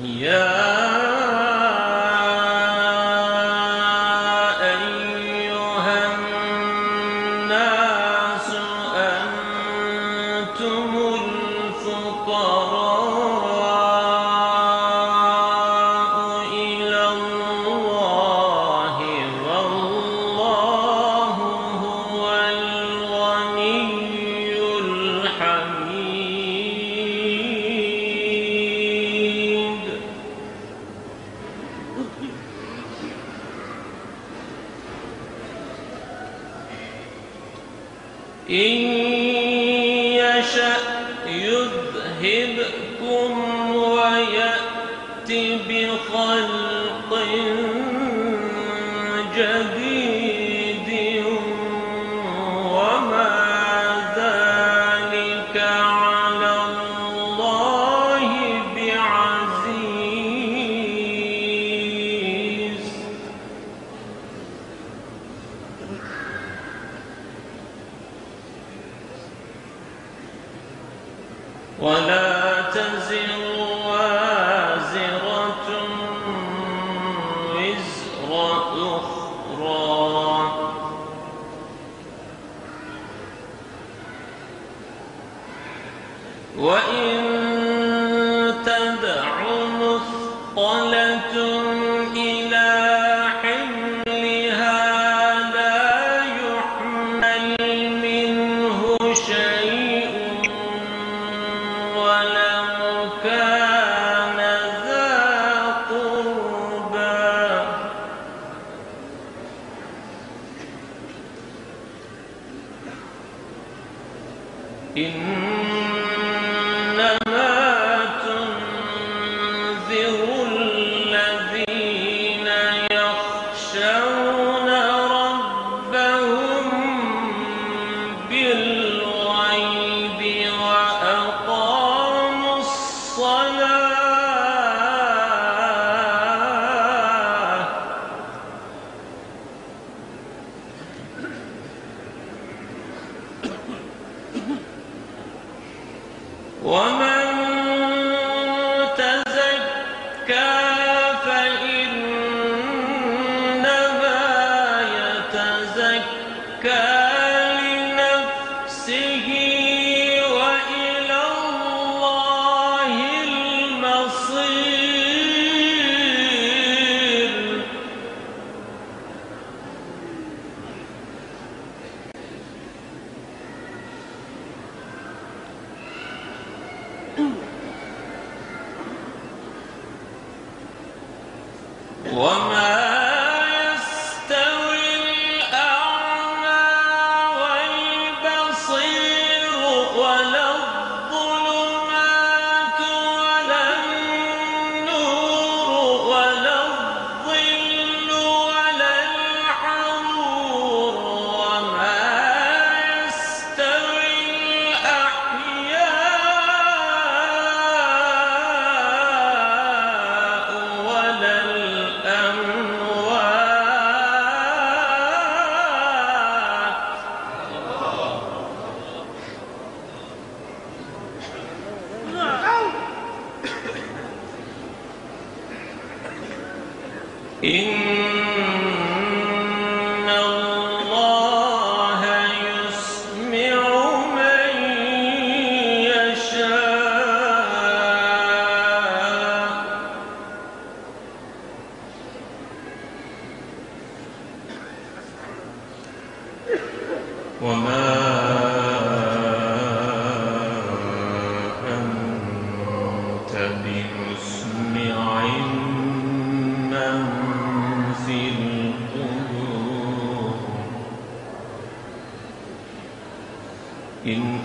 Yeah. إن إن O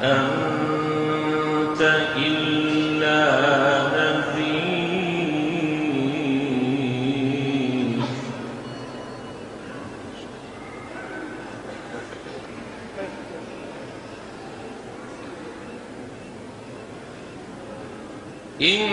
أنت إلا نذير. إنا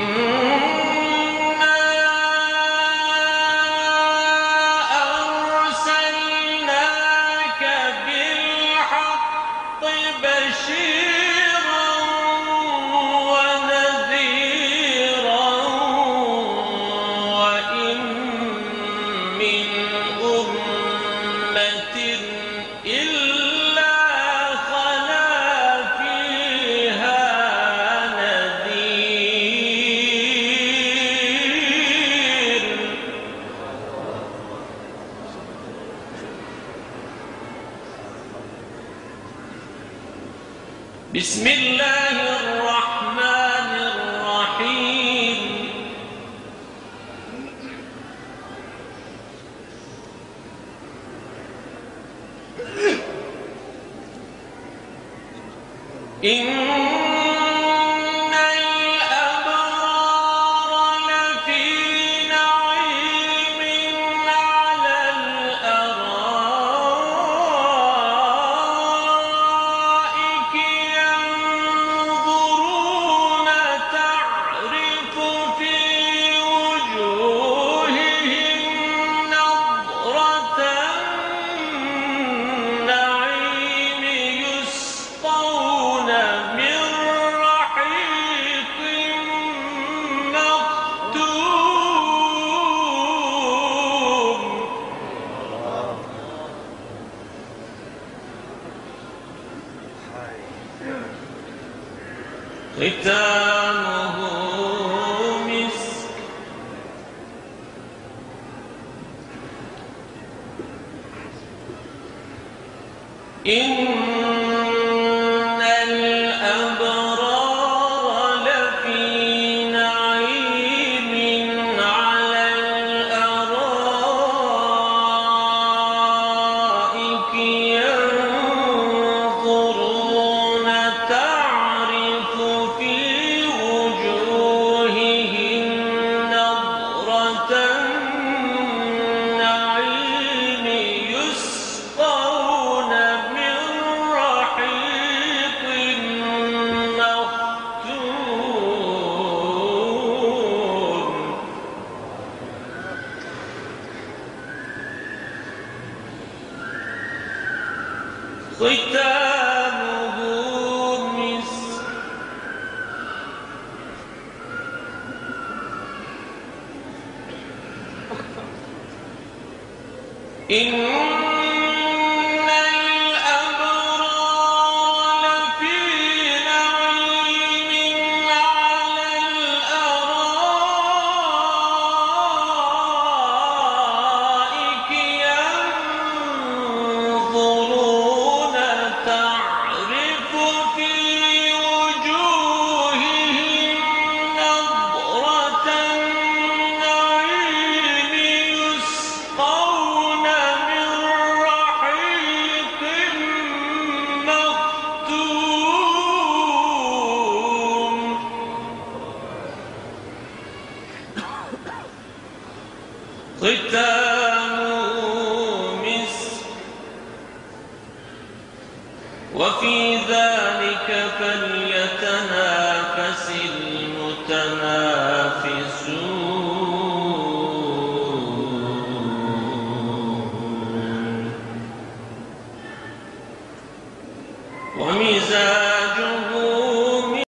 ختامه إن وفي ذلك فليتنافس